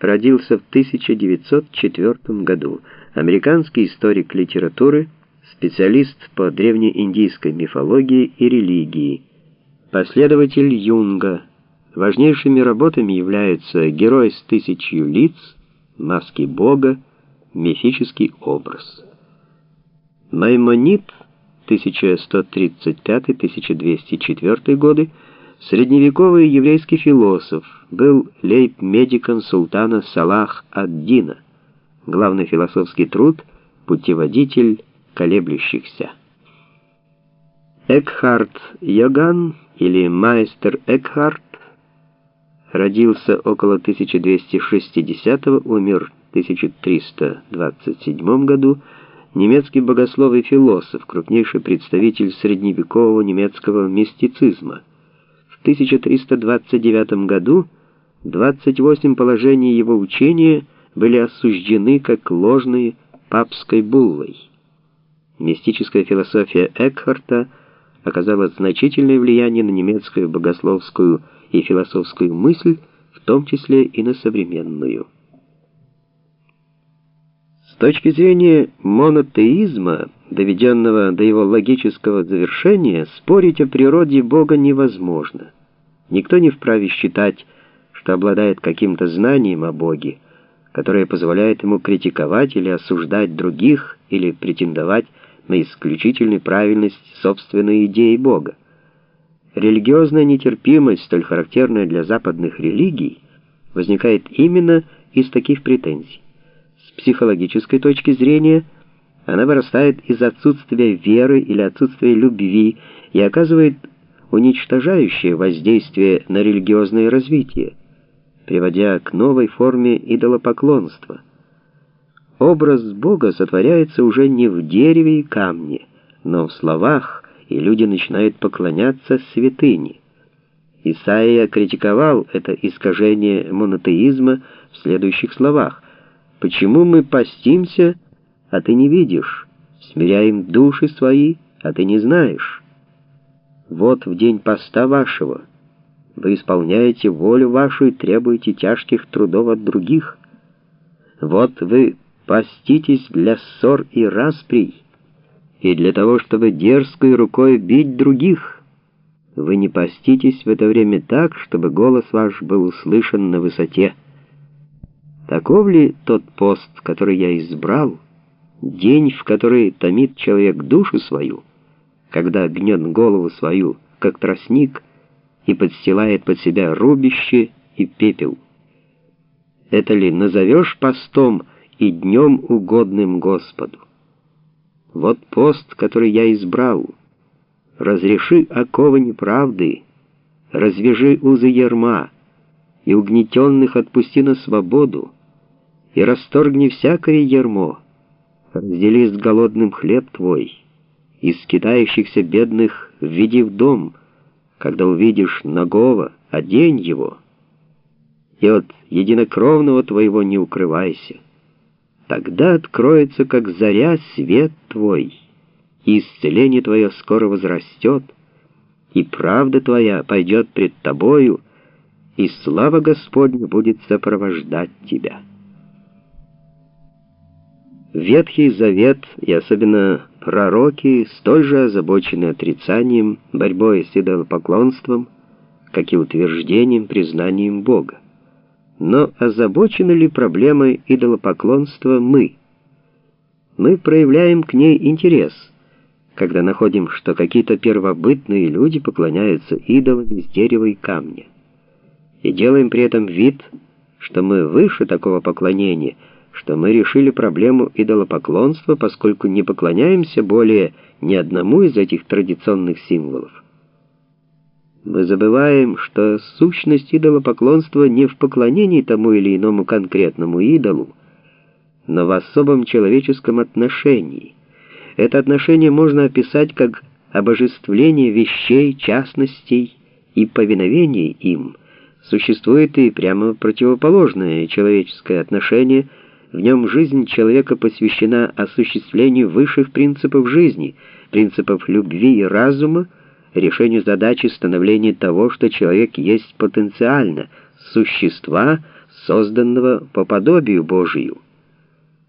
родился в 1904 году, американский историк литературы, специалист по древнеиндийской мифологии и религии, последователь Юнга. Важнейшими работами являются «Герой с тысячью лиц», «Маски Бога», «Мифический образ». Маймонид 1135-1204 годы Средневековый еврейский философ был лейб-медиком султана Салах ад-Дина. Главный философский труд «Путеводитель колеблющихся». Экхард Йоган или Майстер Экхард родился около 1260 умер в 1327 году, немецкий богослов и философ, крупнейший представитель средневекового немецкого мистицизма – 1329 году 28 положений его учения были осуждены как ложные папской буллой. Мистическая философия Экхарта оказала значительное влияние на немецкую богословскую и философскую мысль, в том числе и на современную. С точки зрения монотеизма, доведенного до его логического завершения, спорить о природе Бога невозможно. Никто не вправе считать, что обладает каким-то знанием о Боге, которое позволяет ему критиковать или осуждать других или претендовать на исключительную правильность собственной идеи Бога. Религиозная нетерпимость, столь характерная для западных религий, возникает именно из таких претензий. Психологической точки зрения она вырастает из отсутствия веры или отсутствия любви и оказывает уничтожающее воздействие на религиозное развитие, приводя к новой форме идолопоклонства. Образ Бога сотворяется уже не в дереве и камне, но в словах, и люди начинают поклоняться святыне. Исаия критиковал это искажение монотеизма в следующих словах. «Почему мы постимся, а ты не видишь? Смиряем души свои, а ты не знаешь?» Вот в день поста вашего вы исполняете волю вашу и требуете тяжких трудов от других. Вот вы поститесь для ссор и расприй, и для того, чтобы дерзкой рукой бить других. Вы не поститесь в это время так, чтобы голос ваш был услышан на высоте. Таков ли тот пост, который я избрал, день, в который томит человек душу свою?» когда гнет голову свою, как тростник, и подстилает под себя рубище и пепел. Это ли назовешь постом и днем угодным Господу? Вот пост, который я избрал. Разреши оковы неправды, развяжи узы ярма, и угнетенных отпусти на свободу, и расторгни всякое ярмо, раздели с голодным хлеб твой» из скитающихся бедных введи в дом, когда увидишь нагого, одень его, и от единокровного твоего не укрывайся. Тогда откроется, как заря, свет твой, и исцеление твое скоро возрастет, и правда твоя пойдет пред тобою, и слава Господня будет сопровождать тебя». Ветхий Завет и особенно пророки столь же озабочены отрицанием, борьбой с идолопоклонством, как и утверждением, признанием Бога. Но озабочены ли проблемой идолопоклонства мы? Мы проявляем к ней интерес, когда находим, что какие-то первобытные люди поклоняются идолам из дерева и камня. И делаем при этом вид, что мы выше такого поклонения – что мы решили проблему идолопоклонства, поскольку не поклоняемся более ни одному из этих традиционных символов. Мы забываем, что сущность идолопоклонства не в поклонении тому или иному конкретному идолу, но в особом человеческом отношении. Это отношение можно описать как обожествление вещей, частностей и повиновение им. Существует и прямо противоположное человеческое отношение – в нем жизнь человека посвящена осуществлению высших принципов жизни, принципов любви и разума, решению задачи становления того, что человек есть потенциально, существа созданного по подобию Божию,